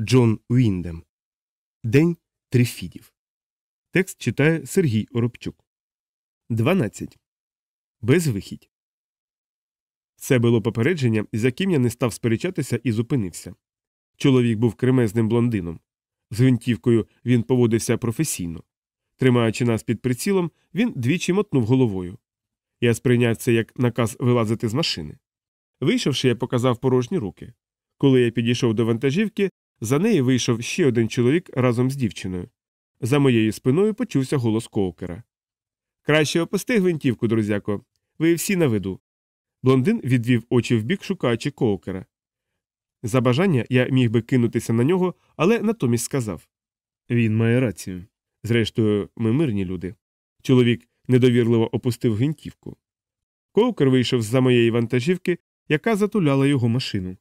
Джон Уіндем. День Трифідів. Текст читає Сергій Оробчук. 12. Безвихідь. Це було попередження, з яким я не став сперечатися і зупинився. Чоловік був кремезним блондином. З гвинтівкою він поводився професійно. Тримаючи нас під прицілом, він двічі мотнув головою. Я сприйняв це як наказ вилазити з машини. Вийшовши, я показав порожні руки. Коли я підійшов до вантажівки, за неї вийшов ще один чоловік разом з дівчиною. За моєю спиною почувся голос коукера. Краще опусти гвинтівку, друзяко. Ви всі на виду. Блондин відвів очі вбік, шукаючи коукера. За бажання я міг би кинутися на нього, але натомість сказав Він має рацію. Зрештою, ми мирні люди. Чоловік недовірливо опустив гвинтівку. Коукер вийшов з за моєї вантажівки, яка затуляла його машину.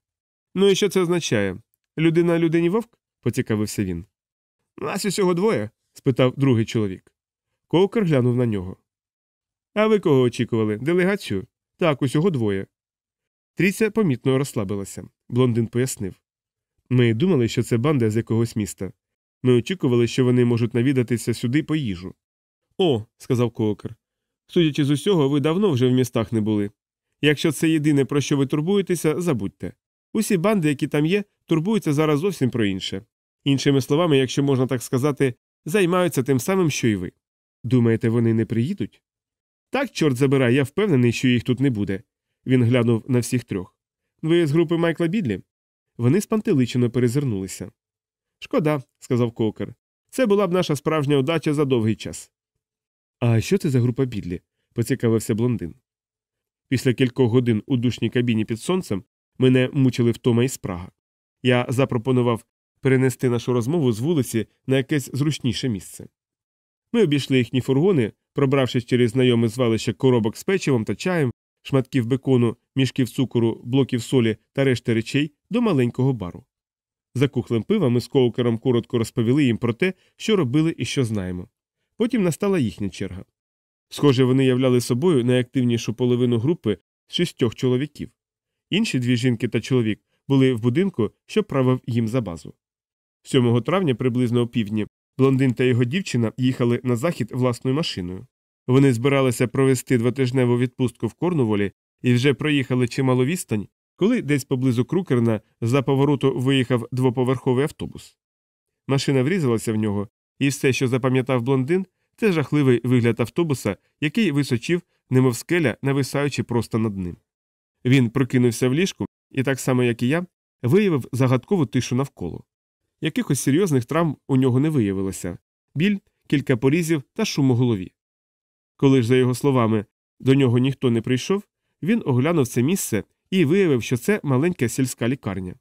Ну і що це означає? Людина людині вовк? поцікавився він. Нас усього двоє? спитав другий чоловік. Коукер глянув на нього. А ви кого очікували? Делегацію? Так, усього двоє. Тріця помітно розслабилася. Блондин пояснив. Ми думали, що це банда з якогось міста. Ми очікували, що вони можуть навідатися сюди по їжу. О, сказав Коукер. Судячи з усього, ви давно вже в містах не були. Якщо це єдине, про що ви турбуєтеся, забудьте. Усі банди, які там є, турбуються зараз зовсім про інше. Іншими словами, якщо можна так сказати, займаються тим самим, що й ви. Думаєте, вони не приїдуть? Так, чорт забирай, я впевнений, що їх тут не буде. Він глянув на всіх трьох. Ви з групи Майкла Бідлі? Вони спантеличено перезирнулися. Шкода, сказав Кокер. Це була б наша справжня удача за довгий час. А що це за група Бідлі? поцікавився блондин. Після кількох годин у душній кабіні під сонцем мене мучили втома і спрага. Я запропонував перенести нашу розмову з вулиці на якесь зручніше місце. Ми обійшли їхні фургони, пробравшись через знайоме звалище коробок з печивом та чаєм, шматків бекону, мішків цукору, блоків солі та решти речей до маленького бару. За кухлем пива ми з коукером коротко розповіли їм про те, що робили і що знаємо. Потім настала їхня черга. Схоже, вони являли собою найактивнішу половину групи з шістьох чоловіків. Інші дві жінки та чоловік були в будинку, що правив їм за базу. 7 травня, приблизно о півдні, блондин та його дівчина їхали на захід власною машиною. Вони збиралися провести двотижневу відпустку в Корнуволі і вже проїхали чимало відстань, коли десь поблизу Крукерна за повороту виїхав двоповерховий автобус. Машина врізалася в нього, і все, що запам'ятав блондин, це жахливий вигляд автобуса, який височив, немов скеля, нависаючи просто над ним. Він прокинувся в ліжку і, так само як і я, виявив загадкову тишу навколо. Якихось серйозних травм у нього не виявилося біль, кілька порізів та шум у голові. Коли ж, за його словами, до нього ніхто не прийшов, він оглянув це місце і виявив, що це маленька сільська лікарня.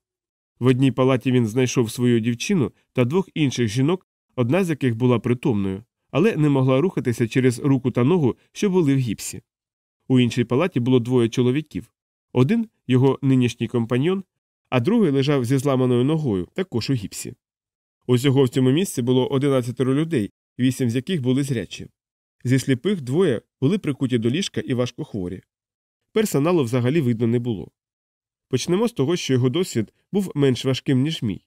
В одній палаті він знайшов свою дівчину та двох інших жінок, одна з яких була притомною, але не могла рухатися через руку та ногу, що були в гіпсі. У іншій палаті було двоє чоловіків один його нинішній компаньон, а другий лежав зі зламаною ногою, також у гіпсі. Усього в цьому місці було 11 людей, вісім з яких були зрячі. Зі сліпих двоє були прикуті до ліжка і важкохворі. Персоналу взагалі видно не було. Почнемо з того, що його досвід був менш важким, ніж мій.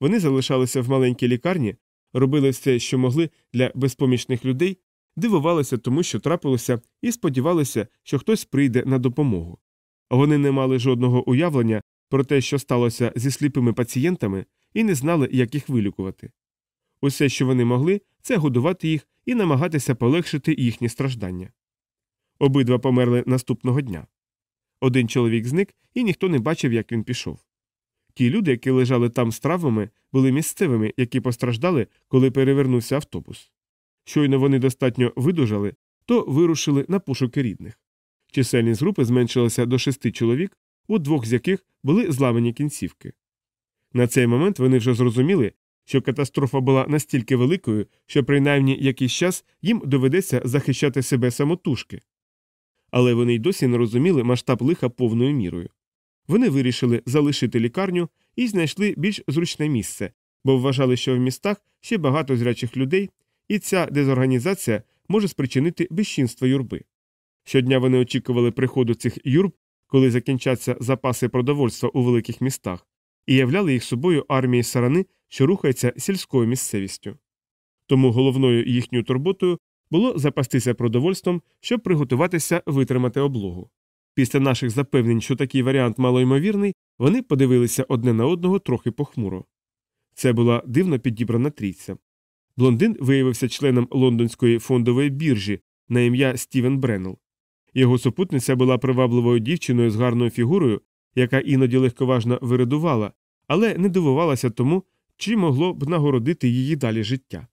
Вони залишалися в маленькій лікарні, робили все, що могли для безпомічних людей, дивувалися тому, що трапилося, і сподівалися, що хтось прийде на допомогу. Вони не мали жодного уявлення про те, що сталося зі сліпими пацієнтами, і не знали, як їх вилікувати. Усе, що вони могли, це годувати їх і намагатися полегшити їхні страждання. Обидва померли наступного дня. Один чоловік зник, і ніхто не бачив, як він пішов. Ті люди, які лежали там з травмами, були місцевими, які постраждали, коли перевернувся автобус. Щойно вони достатньо видужали, то вирушили на пошуки рідних. Чисельність групи зменшилася до шести чоловік, у двох з яких були зламані кінцівки. На цей момент вони вже зрозуміли, що катастрофа була настільки великою, що принаймні якийсь час їм доведеться захищати себе самотужки. Але вони й досі не розуміли масштаб лиха повною мірою. Вони вирішили залишити лікарню і знайшли більш зручне місце, бо вважали, що в містах ще багато зрячих людей, і ця дезорганізація може спричинити безчинство юрби. Щодня вони очікували приходу цих юрб, коли закінчаться запаси продовольства у великих містах, і являли їх собою армії сарани, що рухається сільською місцевістю. Тому головною їхньою турботою було запастися продовольством, щоб приготуватися витримати облогу. Після наших запевнень, що такий варіант малоймовірний, вони подивилися одне на одного трохи похмуро. Це була дивно підібрана трійця. Блондин виявився членом лондонської фондової біржі на ім'я Стівен Бреннел. Його супутниця була привабливою дівчиною з гарною фігурою, яка іноді легковажно вирадувала, але не дивувалася тому, чи могло б нагородити її далі життя.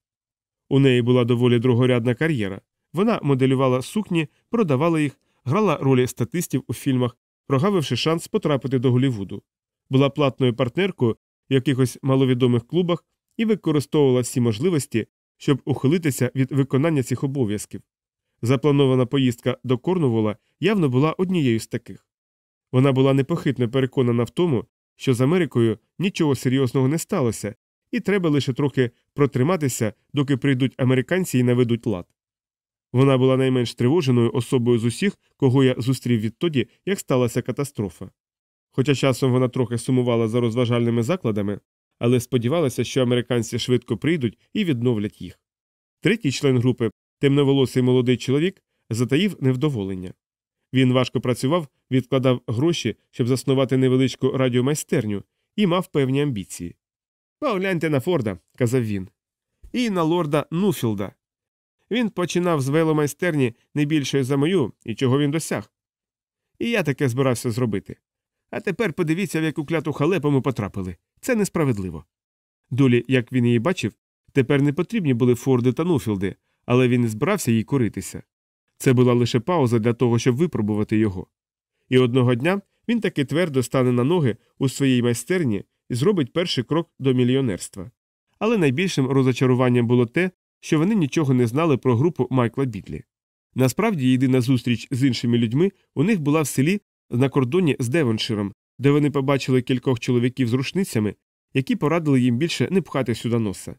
У неї була доволі другорядна кар'єра. Вона моделювала сукні, продавала їх, грала ролі статистів у фільмах, прогавивши шанс потрапити до Голівуду. Була платною партнеркою в якихось маловідомих клубах і використовувала всі можливості, щоб ухилитися від виконання цих обов'язків. Запланована поїздка до Корнувола явно була однією з таких. Вона була непохитно переконана в тому, що з Америкою нічого серйозного не сталося, і треба лише трохи протриматися, доки прийдуть американці і наведуть лад. Вона була найменш тривоженою особою з усіх, кого я зустрів відтоді, як сталася катастрофа. Хоча часом вона трохи сумувала за розважальними закладами, але сподівалася, що американці швидко прийдуть і відновлять їх. Третій член групи, темноволосий молодий чоловік, затаїв невдоволення. Він важко працював, відкладав гроші, щоб заснувати невеличку радіомайстерню, і мав певні амбіції. Погляньте на Форда, казав він, і на лорда Нуфілда. Він починав з веломайстерні не більшої за мою, і чого він досяг. І я таке збирався зробити. А тепер подивіться, в яку кляту халепу ми потрапили. Це несправедливо. Долі, як він її бачив, тепер не потрібні були Форди та Нуфілди, але він не збирався їй коритися. Це була лише пауза для того, щоб випробувати його. І одного дня він таки твердо стане на ноги у своїй майстерні і зробить перший крок до мільйонерства. Але найбільшим розочаруванням було те, що вони нічого не знали про групу Майкла Бідлі. Насправді, єдина зустріч з іншими людьми у них була в селі на кордоні з Девонширом, де вони побачили кількох чоловіків з рушницями, які порадили їм більше не пхати сюди носа.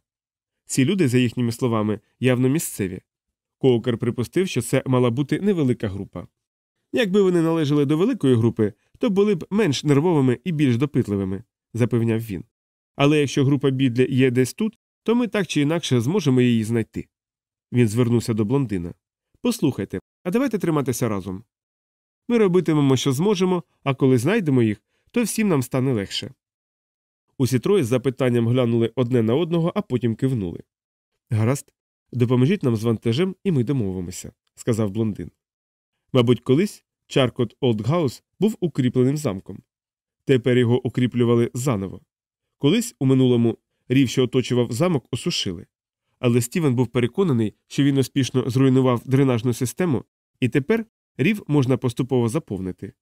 Ці люди, за їхніми словами, явно місцеві. Коукер припустив, що це мала бути невелика група. Якби вони належали до великої групи, то були б менш нервовими і більш допитливими, запевняв він. Але якщо група бідлі є десь тут, то ми так чи інакше зможемо її знайти. Він звернувся до блондина. Послухайте, а давайте триматися разом. Ми робитимемо, що зможемо, а коли знайдемо їх, то всім нам стане легше. Усі троє з запитанням глянули одне на одного, а потім кивнули. Гаразд, допоможіть нам з вантажем, і ми домовимося, сказав блондин. Мабуть, колись Чаркот Олдгаус був укріпленим замком. Тепер його укріплювали заново. Колись у минулому рів, що оточував замок, осушили. Але Стівен був переконаний, що він успішно зруйнував дренажну систему, і тепер рів можна поступово заповнити.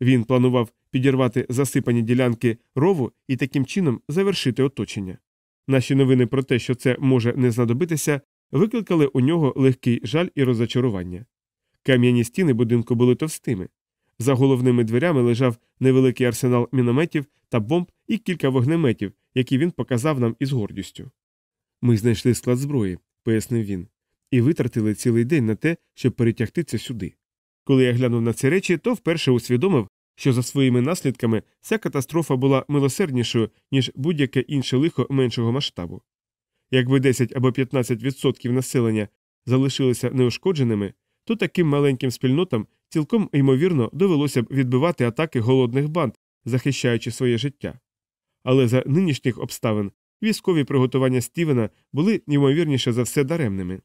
Він планував підірвати засипані ділянки рову і таким чином завершити оточення. Наші новини про те, що це може не знадобитися, викликали у нього легкий жаль і розочарування. Кам'яні стіни будинку були товстими. За головними дверями лежав невеликий арсенал мінометів та бомб і кілька вогнеметів, які він показав нам із гордістю. Ми знайшли склад зброї, пояснив він, і витратили цілий день на те, щоб перетягти це сюди. Коли я глянув на ці речі, то вперше усвідомив, що за своїми наслідками ця катастрофа була милосерднішою, ніж будь-яке інше лихо меншого масштабу. Якби 10 або 15% населення залишилися неушкодженими, то таким маленьким спільнотам цілком ймовірно довелося б відбивати атаки голодних банд, захищаючи своє життя. Але за нинішніх обставин військові приготування Стівена були ймовірніше за все даремними.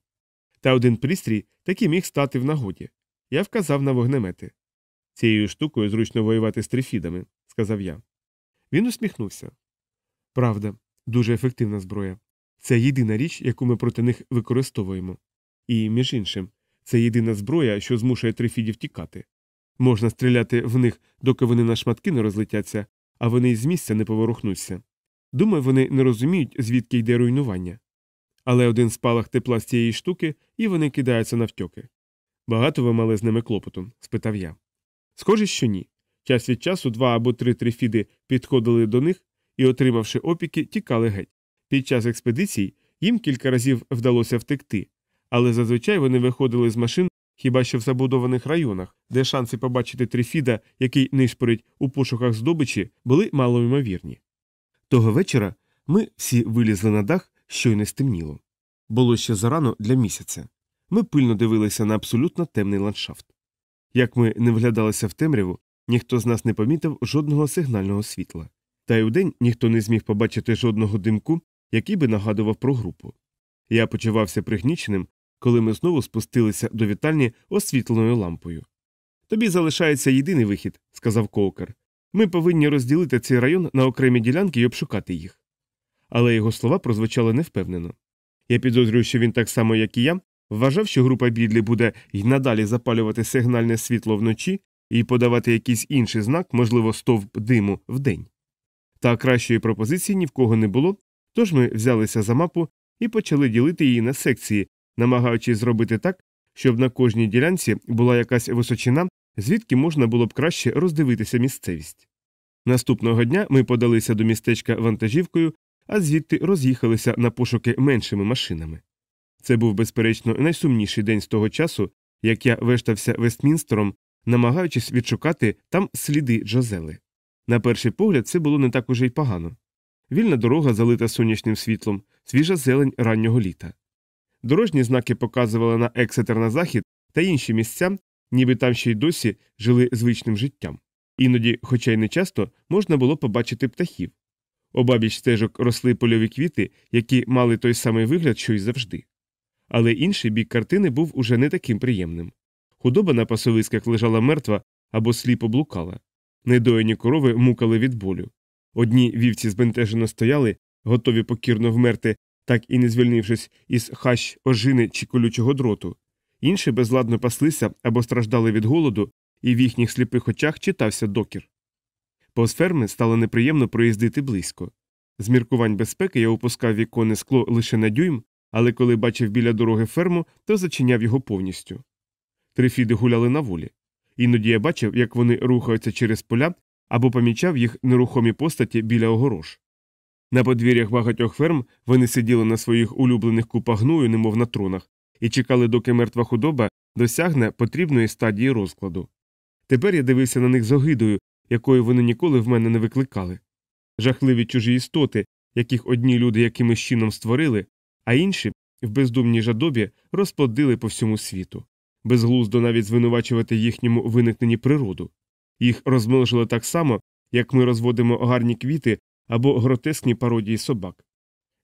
Та один пристрій таки міг стати в нагоді. Я вказав на вогнемети. Цією штукою зручно воювати з трифідами, сказав я. Він усміхнувся. Правда, дуже ефективна зброя. Це єдина річ, яку ми проти них використовуємо. І, між іншим, це єдина зброя, що змушує трифідів тікати. Можна стріляти в них, доки вони на шматки не розлетяться, а вони із місця не поворухнуться. Думаю, вони не розуміють, звідки йде руйнування. Але один спалах тепла з цієї штуки, і вони кидаються навтьоки. Багато ви мали з ними клопоту? спитав я. Схоже, що ні. Час від часу два або три трифіди підходили до них і, отримавши опіки, тікали геть. Під час експедицій їм кілька разів вдалося втекти, але зазвичай вони виходили з машин хіба що в забудованих районах, де шанси побачити трифіда, який нишпорить у пошуках здобичі, були малоймовірні. Того вечора ми всі вилізли на дах, що й не стемніло. Було ще зарано для місяця. Ми пильно дивилися на абсолютно темний ландшафт. Як ми не вглядалися в темряву, ніхто з нас не помітив жодного сигнального світла. Та й удень ніхто не зміг побачити жодного димку, який би нагадував про групу. Я почувався пригніченим, коли ми знову спустилися до вітальні освітленою лампою. Тобі залишається єдиний вихід, сказав Коукер. Ми повинні розділити цей район на окремі ділянки і обшукати їх. Але його слова прозвучали невпевнено. Я підозрюю, що він так само, як і я, вважав, що група бідлі буде й надалі запалювати сигнальне світло вночі і подавати якийсь інший знак, можливо, стовп диму вдень. Та кращої пропозиції ні в кого не було, тож ми взялися за мапу і почали ділити її на секції, намагаючись зробити так, щоб на кожній ділянці була якась височина, звідки можна було б краще роздивитися місцевість. Наступного дня ми подалися до містечка вантажівкою, а звідти роз'їхалися на пошуки меншими машинами. Це був, безперечно, найсумніший день з того часу, як я вештався Вестмінстером, намагаючись відшукати там сліди Джозели. На перший погляд, це було не так уже й погано. Вільна дорога залита сонячним світлом, свіжа зелень раннього літа. Дорожні знаки показували на Ексетер на захід та інші місця, ніби там ще й досі жили звичним життям. Іноді, хоча й не часто, можна було побачити птахів. Обабіч стежок росли польові квіти, які мали той самий вигляд, що й завжди. Але інший бік картини був уже не таким приємним. Худоба на пасовисках лежала мертва або сліпо блукала. Недоїні корови мукали від болю. Одні вівці збентежено стояли, готові покірно вмерти, так і не звільнившись із хащ ожини чи колючого дроту, інші безладно паслися або страждали від голоду, і в їхніх сліпих очах читався докір. Повз ферми стало неприємно проїздити близько. З міркувань безпеки я опускав віконне скло лише на дюйм, але коли бачив біля дороги ферму, то зачиняв його повністю. Трифіди гуляли на волі. Іноді я бачив, як вони рухаються через поля або помічав їх нерухомі постаті біля огорож. На подвір'ях багатьох ферм вони сиділи на своїх улюблених купах гною, немов на тронах, і чекали, доки мертва худоба досягне потрібної стадії розкладу. Тепер я дивився на них з огидою, якої вони ніколи в мене не викликали. Жахливі чужі істоти, яких одні люди якимось чином створили, а інші в бездумній жадобі розплодили по всьому світу. Безглуздо навіть звинувачувати їхньому виникненні природу. Їх розмножили так само, як ми розводимо гарні квіти або гротескні пародії собак.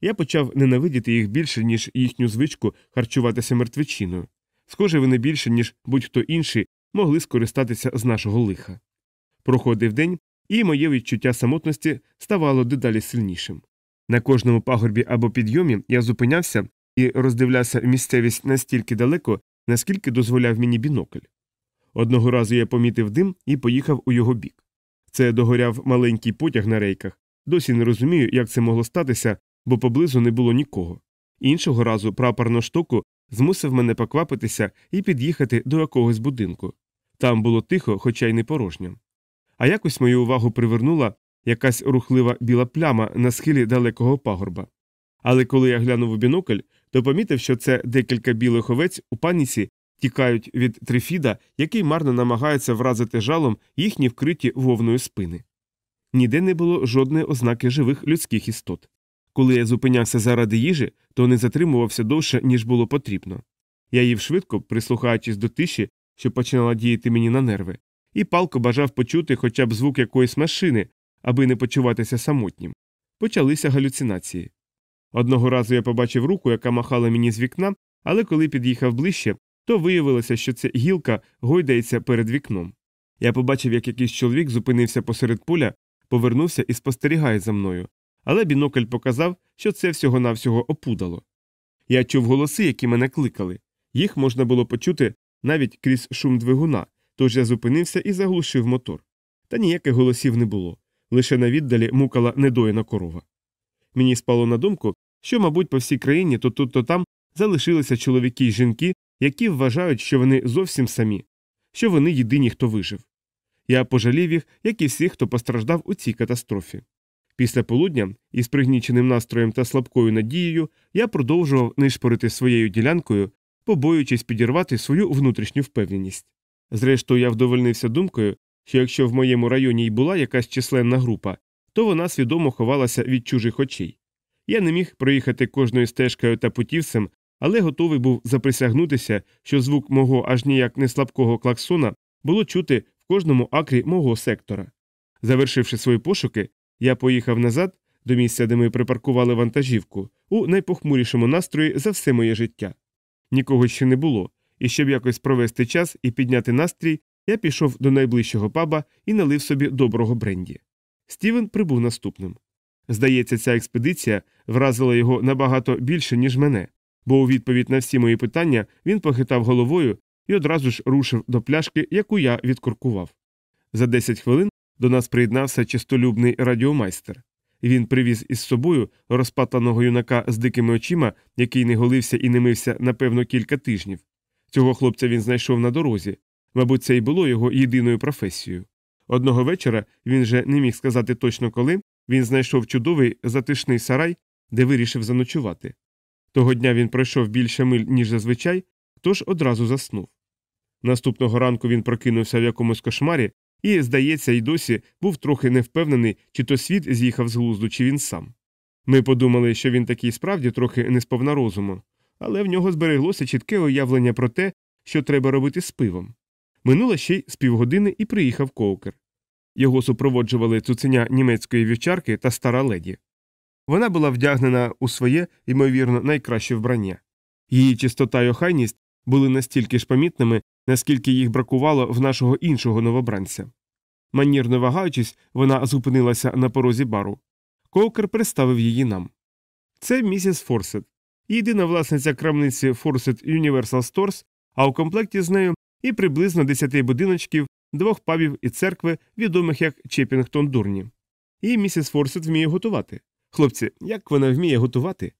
Я почав ненавидіти їх більше, ніж їхню звичку харчуватися мертвечиною. Схоже, вони більше, ніж будь-хто інший, могли скористатися з нашого лиха. Проходив день, і моє відчуття самотності ставало дедалі сильнішим. На кожному пагорбі або підйомі я зупинявся і роздивлявся місцевість настільки далеко, наскільки дозволяв мені бінокль. Одного разу я помітив дим і поїхав у його бік. Це догоряв маленький потяг на рейках. Досі не розумію, як це могло статися, бо поблизу не було нікого. Іншого разу прапор на штоку змусив мене поквапитися і під'їхати до якогось будинку. Там було тихо, хоча й не порожньо. А якось мою увагу привернула якась рухлива біла пляма на схилі далекого пагорба. Але коли я глянув у бінокль, то помітив, що це декілька білих овець у паніці тікають від трифіда, який марно намагається вразити жалом їхні вкриті вовною спини. Ніде не було жодної ознаки живих людських істот. Коли я зупинявся заради їжі, то не затримувався довше, ніж було потрібно. Я їв швидко, прислухаючись до тиші, що починала діяти мені на нерви, і палко бажав почути хоча б звук якоїсь машини, аби не почуватися самотнім. Почалися галюцинації. Одного разу я побачив руку, яка махала мені з вікна, але коли під'їхав ближче, то виявилося, що ця гілка гойдається перед вікном. Я побачив, як якийсь чоловік зупинився посеред поля, повернувся і спостерігає за мною, але бінокль показав, що це всього навсього опудало. Я чув голоси, які мене кликали. Їх можна було почути навіть крізь шум двигуна, тож я зупинився і заглушив мотор. Та ніяких голосів не було, лише на віддалі мукала недоїна корова. Мені спало на думку, що, мабуть, по всій країні то тут, то там залишилися чоловіки й жінки, які вважають, що вони зовсім самі, що вони єдині, хто вижив. Я пожалів їх, як і всіх, хто постраждав у цій катастрофі. Після полудня, із пригніченим настроєм та слабкою надією, я продовжував нишпорити своєю ділянкою, побоюючись підірвати свою внутрішню впевненість. Зрештою, я вдовольнився думкою, що якщо в моєму районі й була якась численна група, то вона свідомо ховалася від чужих очей. Я не міг проїхати кожною стежкою та путівцем, але готовий був заприсягнутися, що звук мого аж ніяк не слабкого клаксона було чути в кожному акрі мого сектора. Завершивши свої пошуки, я поїхав назад до місця, де ми припаркували вантажівку, у найпохмурішому настрої за все моє життя. Нікого ще не було, і щоб якось провести час і підняти настрій, я пішов до найближчого паба і налив собі доброго бренді. Стівен прибув наступним. Здається, ця експедиція вразила його набагато більше, ніж мене, бо у відповідь на всі мої питання він похитав головою і одразу ж рушив до пляшки, яку я відкуркував. За 10 хвилин до нас приєднався чистолюбний радіомайстер. Він привіз із собою розпатаного юнака з дикими очима, який не голився і не мився, напевно, кілька тижнів. Цього хлопця він знайшов на дорозі. Мабуть, це й було його єдиною професією. Одного вечора він же не міг сказати точно коли, він знайшов чудовий затишний сарай, де вирішив заночувати. Того дня він пройшов більше миль, ніж зазвичай, тож одразу заснув. Наступного ранку він прокинувся в якомусь кошмарі і, здається, й досі був трохи невпевнений, чи то світ з'їхав з глузду, чи він сам. Ми подумали, що він такий справді трохи не сповна розуму, але в нього збереглося чітке уявлення про те, що треба робити з пивом. Минуло ще й з півгодини і приїхав коукер. Його супроводжували цуценя німецької вівчарки та стара леді. Вона була вдягнена у своє, ймовірно, найкраще вбрання. Її чистота й охайність були настільки ж помітними, наскільки їх бракувало в нашого іншого новобранця. Манірно вагаючись, вона зупинилася на порозі бару. Коукер представив її нам. Це місіс Форсет, єдина власниця крамниці Форсет Universal Stores, а у комплекті з нею і приблизно десяти будиночків, двох пабів і церкви, відомих як Чепінгтон Дурні. І місіс Форсет вміє готувати. Хлопці, як вона вміє готувати?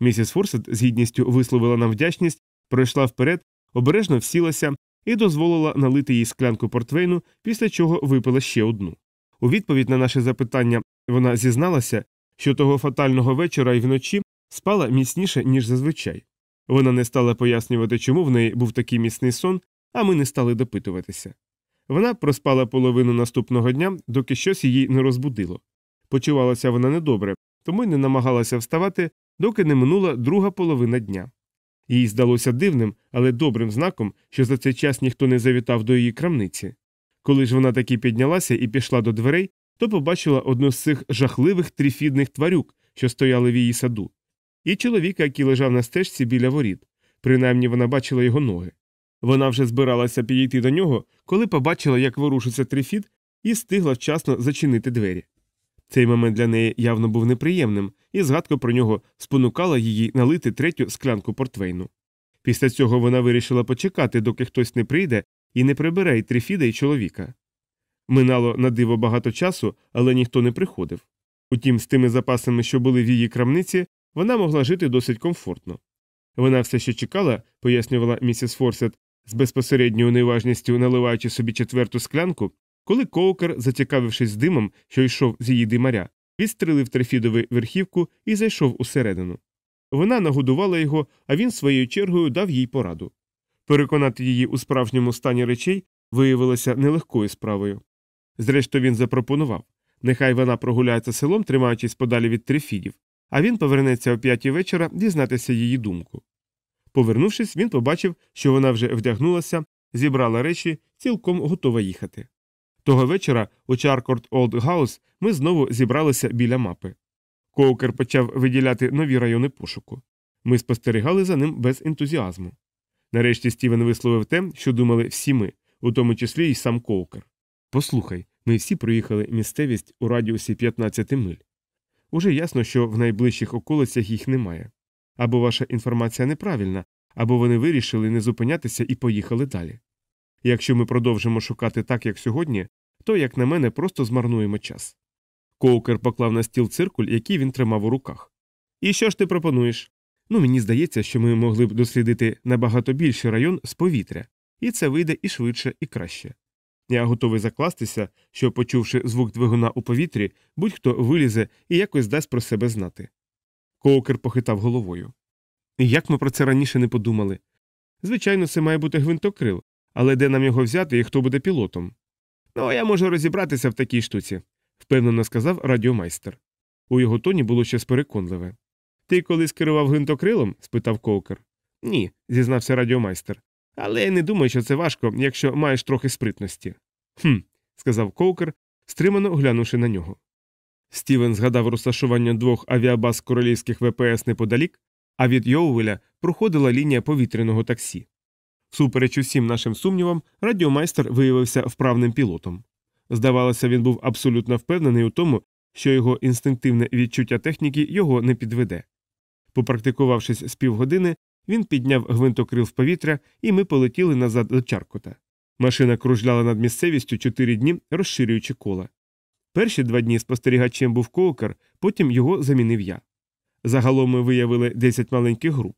Місіс Форсет з гідністю висловила нам вдячність, пройшла вперед, обережно всілася і дозволила налити їй склянку портвейну, після чого випила ще одну. У відповідь на наше запитання вона зізналася, що того фатального вечора і вночі спала міцніше, ніж зазвичай. Вона не стала пояснювати, чому в неї був такий міцний сон, а ми не стали допитуватися. Вона проспала половину наступного дня, доки щось її не розбудило. Почувалася вона недобре, тому й не намагалася вставати, доки не минула друга половина дня. Їй здалося дивним, але добрим знаком, що за цей час ніхто не завітав до її крамниці. Коли ж вона таки піднялася і пішла до дверей, то побачила одну з цих жахливих тріфідних тварюк, що стояли в її саду, і чоловіка, який лежав на стежці біля воріт. Принаймні вона бачила його ноги. Вона вже збиралася підійти до нього, коли побачила, як ворушиться трифід, і встигла вчасно зачинити двері. Цей момент для неї явно був неприємним, і згадка про нього спонукала її налити третю склянку портвейну. Після цього вона вирішила почекати, доки хтось не прийде і не прибере й трифіда й чоловіка. Минало на диво багато часу, але ніхто не приходив. Утім, з тими запасами, що були в її крамниці, вона могла жити досить комфортно. Вона все ще чекала, пояснювала місіс Форсет, з безпосередньою неважністю наливаючи собі четверту склянку, коли коукер, зацікавившись димом, що йшов з її димаря, відстрелив трефідову верхівку і зайшов усередину. Вона нагодувала його, а він своєю чергою дав їй пораду. Переконати її у справжньому стані речей виявилося нелегкою справою. Зрештою, він запропонував нехай вона прогуляється селом, тримаючись подалі від трифідів, а він повернеться о п'ятій вечора дізнатися її думку. Повернувшись, він побачив, що вона вже вдягнулася, зібрала речі, цілком готова їхати. Того вечора у Чаркорд Олд Гаус ми знову зібралися біля мапи. Коукер почав виділяти нові райони пошуку. Ми спостерігали за ним без ентузіазму. Нарешті Стівен висловив те, що думали всі ми, у тому числі й сам Коукер. Послухай, ми всі проїхали місцевість у радіусі 15 миль. Уже ясно, що в найближчих околицях їх немає. Або ваша інформація неправильна, або вони вирішили не зупинятися і поїхали далі. Якщо ми продовжимо шукати так, як сьогодні, то, як на мене, просто змарнуємо час. Коукер поклав на стіл циркуль, який він тримав у руках. І що ж ти пропонуєш? Ну, мені здається, що ми могли б дослідити набагато більший район з повітря, і це вийде і швидше, і краще. Я готовий закластися, що, почувши звук двигуна у повітрі, будь-хто вилізе і якось дасть про себе знати. Коукер похитав головою. Як ми про це раніше не подумали? Звичайно, це має бути гвинтокрил, але де нам його взяти і хто буде пілотом? Ну, я можу розібратися в такій штуці. впевнено сказав радіомайстер. У його тоні було щось переконливе. Ти колись керував гвинтокрилом? спитав Коукер. Ні, зізнався радіомайстер. Але я не думаю, що це важко, якщо маєш трохи спритності. Хм, сказав Коукер, стримано глянувши на нього. Стівен згадав розташування двох авіабаз королівських ВПС неподалік, а від Йоувеля проходила лінія повітряного таксі. Супереч усім нашим сумнівам, радіомайстер виявився вправним пілотом. Здавалося, він був абсолютно впевнений у тому, що його інстинктивне відчуття техніки його не підведе. Попрактикувавшись з півгодини, він підняв гвинтокрил в повітря, і ми полетіли назад до Чаркота. Машина кружляла над місцевістю чотири дні, розширюючи кола. Перші два дні спостерігачем був коукер, потім його замінив я. Загалом ми виявили 10 маленьких груп.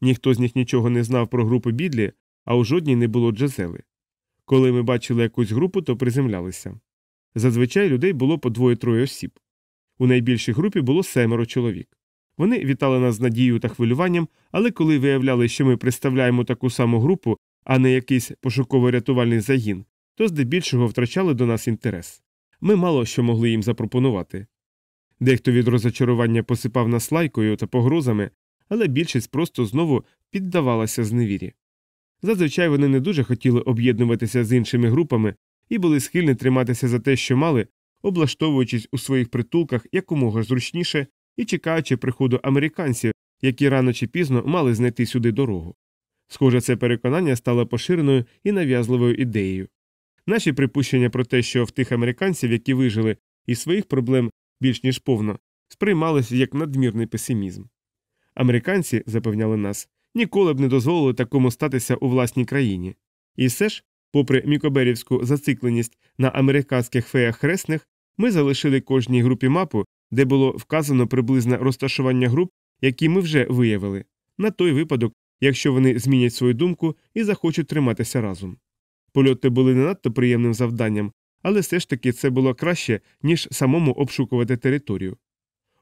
Ніхто з них нічого не знав про групу бідлі, а у жодній не було джазели. Коли ми бачили якусь групу, то приземлялися. Зазвичай людей було по двоє-троє осіб. У найбільшій групі було семеро чоловік. Вони вітали нас з надією та хвилюванням, але коли виявляли, що ми представляємо таку саму групу, а не якийсь пошуково-рятувальний загін, то здебільшого втрачали до нас інтерес. Ми мало що могли їм запропонувати. Дехто від розочарування посипав нас лайкою та погрозами, але більшість просто знову піддавалася зневірі. Зазвичай вони не дуже хотіли об'єднуватися з іншими групами і були схильні триматися за те, що мали, облаштовуючись у своїх притулках якомога зручніше і чекаючи приходу американців, які рано чи пізно мали знайти сюди дорогу. Схоже, це переконання стало поширеною і нав'язливою ідеєю. Наші припущення про те, що в тих американців, які вижили, і своїх проблем більш ніж повно, сприймалися як надмірний песимізм. Американці, запевняли нас, ніколи б не дозволили такому статися у власній країні. І все ж, попри мікоберівську зацикленість на американських феях хресних, ми залишили кожній групі мапу, де було вказано приблизне розташування груп, які ми вже виявили, на той випадок, якщо вони змінять свою думку і захочуть триматися разом. Польоти були не надто приємним завданням, але все ж таки це було краще, ніж самому обшукувати територію.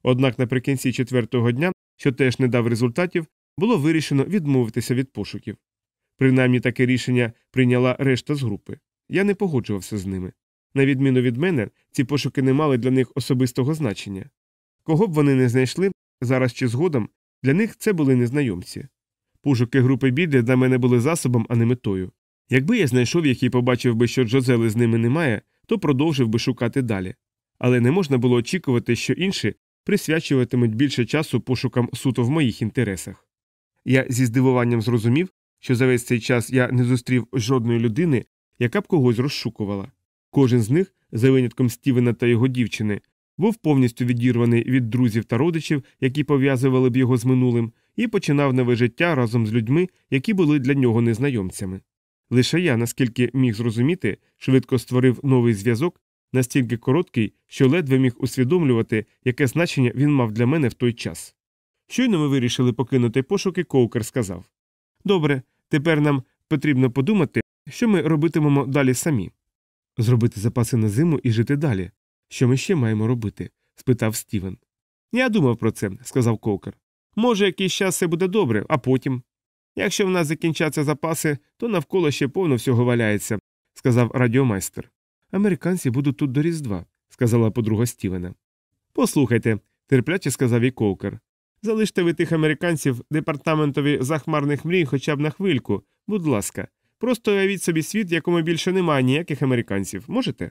Однак наприкінці четвертого дня, що теж не дав результатів, було вирішено відмовитися від пошуків. Принаймні таке рішення прийняла решта з групи. Я не погоджувався з ними. На відміну від мене, ці пошуки не мали для них особистого значення. Кого б вони не знайшли, зараз чи згодом, для них це були незнайомці. Пошуки групи біди для мене були засобом, а не метою. Якби я знайшов їх і побачив би, що Джозели з ними немає, то продовжив би шукати далі. Але не можна було очікувати, що інші присвячуватимуть більше часу пошукам суто в моїх інтересах. Я зі здивуванням зрозумів, що за весь цей час я не зустрів жодної людини, яка б когось розшукувала. Кожен з них, за винятком Стівена та його дівчини, був повністю відірваний від друзів та родичів, які пов'язували б його з минулим, і починав нове життя разом з людьми, які були для нього незнайомцями. Лише я, наскільки міг зрозуміти, швидко створив новий зв'язок, настільки короткий, що ледве міг усвідомлювати, яке значення він мав для мене в той час. Щойно ми вирішили покинути пошуки, Коукер сказав Добре, тепер нам потрібно подумати, що ми робитимемо далі самі. Зробити запаси на зиму і жити далі. Що ми ще маємо робити? спитав Стівен. Я думав про це, сказав Коукер. Може, якийсь час все буде добре, а потім. Якщо в нас закінчаться запаси, то навколо ще повно всього валяється, сказав радіомайстер. Американці будуть тут до Різдва, сказала подруга Стівена. Послухайте, терпляче сказав і Коукер. Залиште ви тих американців департаментові захмарних мрій хоча б на хвильку, будь ласка, просто уявіть собі світ, в якому більше немає ніяких американців, можете?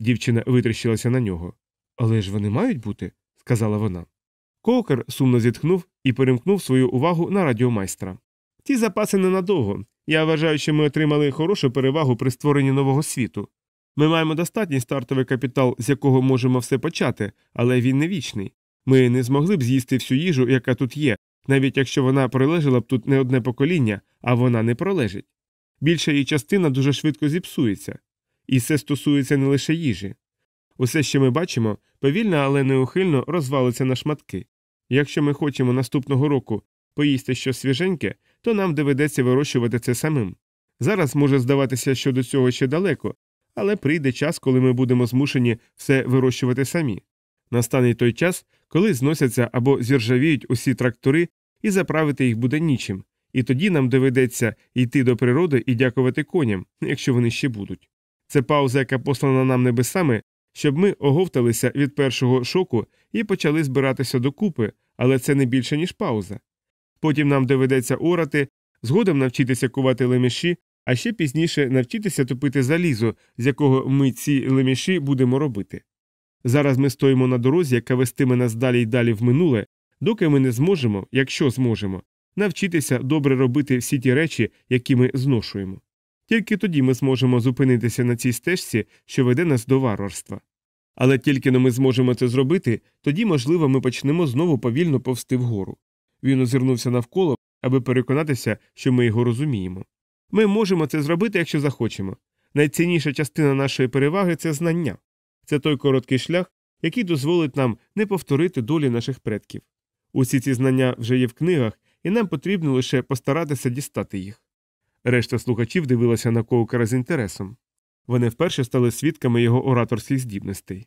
Дівчина витріщилася на нього. Але ж вони мають бути, сказала вона. Коукер сумно зітхнув і перемкнув свою увагу на радіомайстра. Ті запаси ненадовго. Я вважаю, що ми отримали хорошу перевагу при створенні нового світу. Ми маємо достатній стартовий капітал, з якого можемо все почати, але він не вічний. Ми не змогли б з'їсти всю їжу, яка тут є, навіть якщо вона пролежала б тут не одне покоління, а вона не пролежить. Більша її частина дуже швидко зіпсується. І це стосується не лише їжі. Усе, що ми бачимо, повільно, але неухильно розвалиться на шматки. Якщо ми хочемо наступного року поїсти щось свіженьке, то нам доведеться вирощувати це самим. Зараз може здаватися, що до цього ще далеко, але прийде час, коли ми будемо змушені все вирощувати самі. Настане той час, коли зносяться або зіржавіють усі трактори, і заправити їх буде нічим, і тоді нам доведеться йти до природи і дякувати коням, якщо вони ще будуть. Це пауза, яка послана нам небесами, щоб ми оговталися від першого шоку і почали збиратися докупи, але це не більше, ніж пауза. Потім нам доведеться орати, згодом навчитися кувати леміші, а ще пізніше навчитися топити залізо, з якого ми ці леміші будемо робити. Зараз ми стоїмо на дорозі, яка вестиме нас далі й далі в минуле, доки ми не зможемо, якщо зможемо, навчитися добре робити всі ті речі, які ми зношуємо. Тільки тоді ми зможемо зупинитися на цій стежці, що веде нас до варварства. Але тільки но ми зможемо це зробити, тоді, можливо, ми почнемо знову повільно повсти вгору. Він озирнувся навколо, аби переконатися, що ми його розуміємо. Ми можемо це зробити, якщо захочемо. Найцінніша частина нашої переваги це знання. Це той короткий шлях, який дозволить нам не повторити долі наших предків. Усі ці знання вже є в книгах, і нам потрібно лише постаратися дістати їх. Решта слухачів дивилася на коукера з інтересом. Вони вперше стали свідками його ораторських здібностей.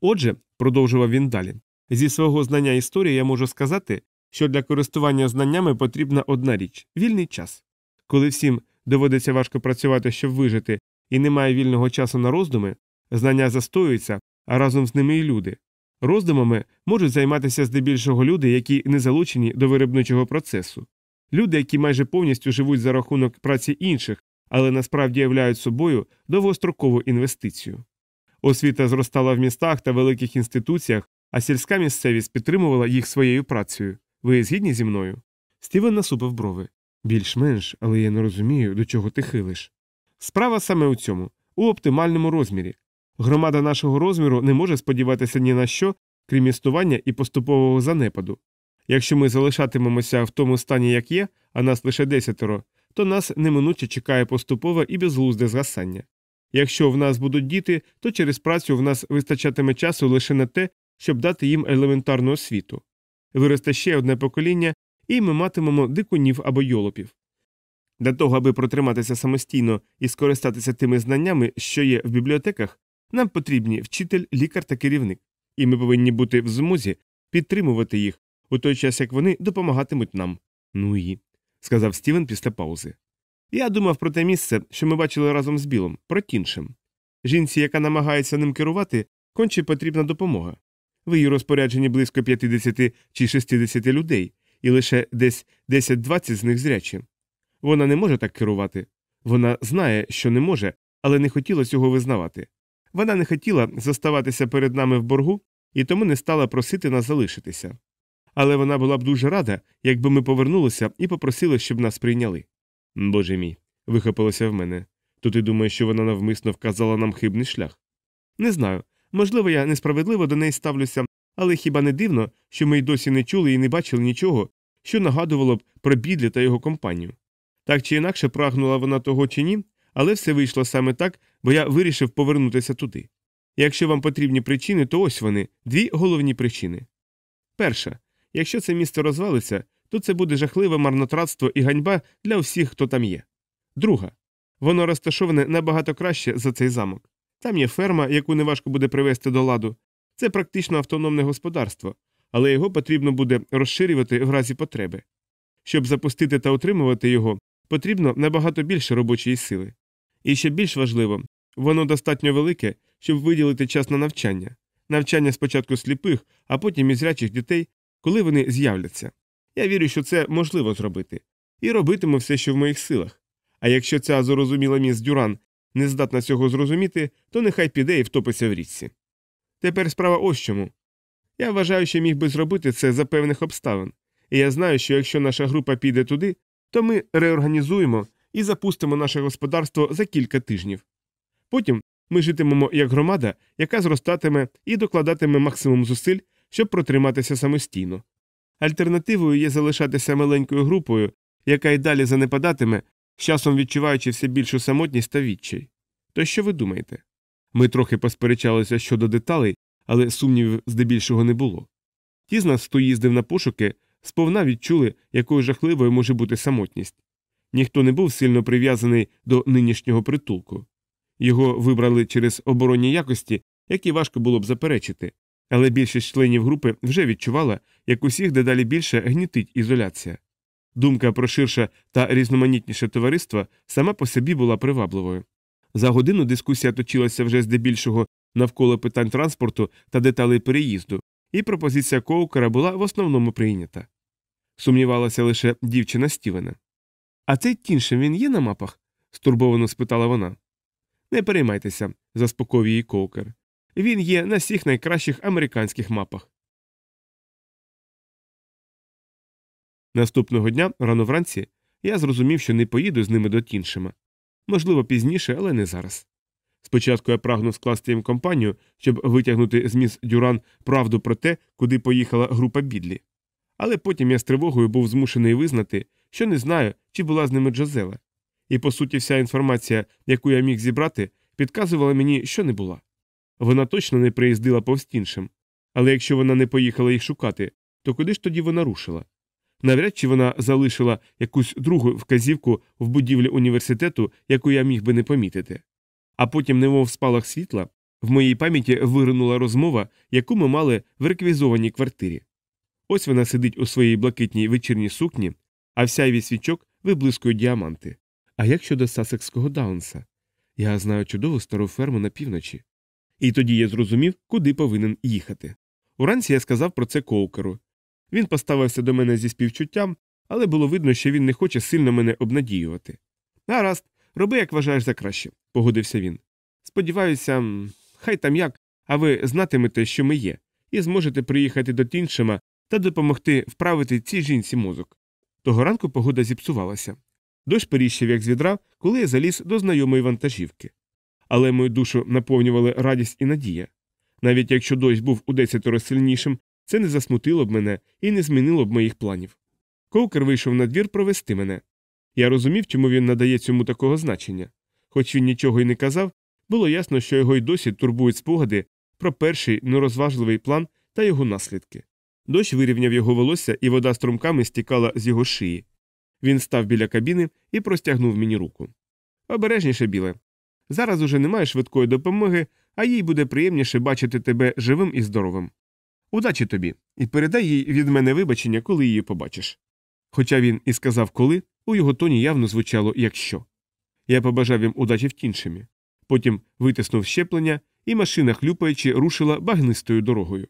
Отже, продовжував він далі, зі свого знання історії я можу сказати, що для користування знаннями потрібна одна річ вільний час. Коли всім доводиться важко працювати, щоб вижити, і немає вільного часу на роздуми, знання застоюються, а разом з ними і люди. Роздумами можуть займатися здебільшого люди, які не залучені до виробничого процесу, люди, які майже повністю живуть за рахунок праці інших, але насправді являють собою довгострокову інвестицію. Освіта зростала в містах та великих інституціях, а сільська місцевість підтримувала їх своєю працею. Ви згідні зі мною? Стівен насупив брови. Більш-менш, але я не розумію, до чого ти хилиш. Справа саме у цьому, у оптимальному розмірі. Громада нашого розміру не може сподіватися ні на що, крім істування і поступового занепаду. Якщо ми залишатимемося в тому стані, як є, а нас лише десятеро, то нас неминуче чекає поступове і безглузде згасання. Якщо в нас будуть діти, то через працю в нас вистачатиме часу лише на те, щоб дати їм елементарну освіту. Виросте ще одне покоління, і ми матимемо дикунів або йолопів. Для того, аби протриматися самостійно і скористатися тими знаннями, що є в бібліотеках, нам потрібні вчитель, лікар та керівник, і ми повинні бути в змозі підтримувати їх у той час, як вони допомагатимуть нам. Ну і, сказав Стівен після паузи. Я думав про те місце, що ми бачили разом з Білом, про тіншим. Жінці, яка намагається ним керувати, конче потрібна допомога. В її розпорядженні близько 50 чи 60 людей, і лише десь 10-20 з них зрячі. Вона не може так керувати. Вона знає, що не може, але не хотіла цього визнавати. Вона не хотіла заставатися перед нами в боргу і тому не стала просити нас залишитися. Але вона була б дуже рада, якби ми повернулися і попросили, щоб нас прийняли. Боже мій, вихопилося в мене. То ти думаєш, що вона навмисно вказала нам хибний шлях? Не знаю. Можливо, я несправедливо до неї ставлюся, але хіба не дивно, що ми й досі не чули і не бачили нічого, що нагадувало б про бідлі та його компанію. Так чи інакше прагнула вона того чи ні, але все вийшло саме так, бо я вирішив повернутися туди. Якщо вам потрібні причини, то ось вони дві головні причини. Перша, якщо це місто розвалиться, то це буде жахливе марнотратство і ганьба для всіх, хто там є. Друга, воно розташоване набагато краще за цей замок. Там є ферма, яку неважко буде привести до ладу. Це практично автономне господарство, але його потрібно буде розширювати в разі потреби. Щоб запустити та утримувати його, потрібно набагато більше робочої сили. І ще більш важливо, воно достатньо велике, щоб виділити час на навчання, навчання спочатку сліпих, а потім і зрячих дітей, коли вони з'являться. Я вірю, що це можливо зробити, і робитиму все, що в моїх силах. А якщо ця зрозуміла міс Дюран не здатна цього зрозуміти, то нехай піде і втопиться в річці. Тепер справа ось чому. Я вважаю, що міг би зробити це за певних обставин, і я знаю, що якщо наша група піде туди, то ми реорганізуємо і запустимо наше господарство за кілька тижнів. Потім ми житимемо як громада, яка зростатиме і докладатиме максимум зусиль, щоб протриматися самостійно. Альтернативою є залишатися маленькою групою, яка й далі занепадатиме, з часом відчуваючи все більшу самотність та відчай. То що ви думаєте? Ми трохи посперечалися щодо деталей, але сумнівів здебільшого не було. Ті з нас, хто їздив на пошуки, сповна відчули, якою жахливою може бути самотність. Ніхто не був сильно прив'язаний до нинішнього притулку. Його вибрали через оборонні якості, які важко було б заперечити, але більшість членів групи вже відчувала, як усіх дедалі більше гнітить ізоляція. Думка про ширше та різноманітніше товариство сама по собі була привабливою. За годину дискусія точилася вже здебільшого навколо питань транспорту та деталей переїзду, і пропозиція коукера була в основному прийнята. Сумнівалася лише дівчина Стівена. А цей тіншим він є на мапах? стурбовано спитала вона. Не переймайтеся, заспокоїв її коукер. Він є на всіх найкращих американських мапах. Наступного дня, рано вранці, я зрозумів, що не поїду з ними до тіншима. Можливо, пізніше, але не зараз. Спочатку я прагнув скласти їм компанію, щоб витягнути з міс Дюран правду про те, куди поїхала група бідлі. Але потім я з тривогою був змушений визнати, що не знаю, чи була з ними Джозела. І по суті, вся інформація, яку я міг зібрати, підказувала мені, що не була. Вона точно не приїздила повстіншим. Але якщо вона не поїхала їх шукати, то куди ж тоді вона рушила? Навряд чи вона залишила якусь другу вказівку в будівлі університету, яку я міг би не помітити. А потім, немов в спалах світла, в моїй пам'яті виринула розмова, яку ми мали в реквізованій квартирі. Ось вона сидить у своїй блакитній вечірній сукні, а в сяйві свічок виблискують діаманти. А як щодо Сасекського Даунса? Я знаю чудову стару ферму на півночі. І тоді я зрозумів, куди повинен їхати. Уранці я сказав про це коукеру. Він поставився до мене зі співчуттям, але було видно, що він не хоче сильно мене обнадіювати. Гаразд, роби, як вважаєш за краще, погодився він. Сподіваюся, хай там як, а ви знатимете, що ми є, і зможете приїхати до Тіншема та допомогти вправити цій жінці мозок. Того ранку погода зіпсувалася. Дощ періщив, як з відра, коли я заліз до знайомої вантажівки. Але мою душу наповнювали радість і надія. Навіть якщо дощ був у десятеро сильнішим, це не засмутило б мене і не змінило б моїх планів. Коукер вийшов на двір провести мене. Я розумів, чому він надає цьому такого значення. Хоч він нічого й не казав, було ясно, що його й досі турбують спогади про перший нерозважливий план та його наслідки. Дощ вирівняв його волосся, і вода струмками стікала з його шиї. Він став біля кабіни і простягнув мені руку. Обережніше, біле. Зараз уже немає швидкої допомоги, а їй буде приємніше бачити тебе живим і здоровим. Удачі тобі, і передай їй від мене вибачення, коли її побачиш. Хоча він і сказав коли, у його тоні явно звучало якщо. Я побажав їм удачі в тіншимі. Потім витиснув щеплення, і машина, хлюпаючи, рушила багнистою дорогою.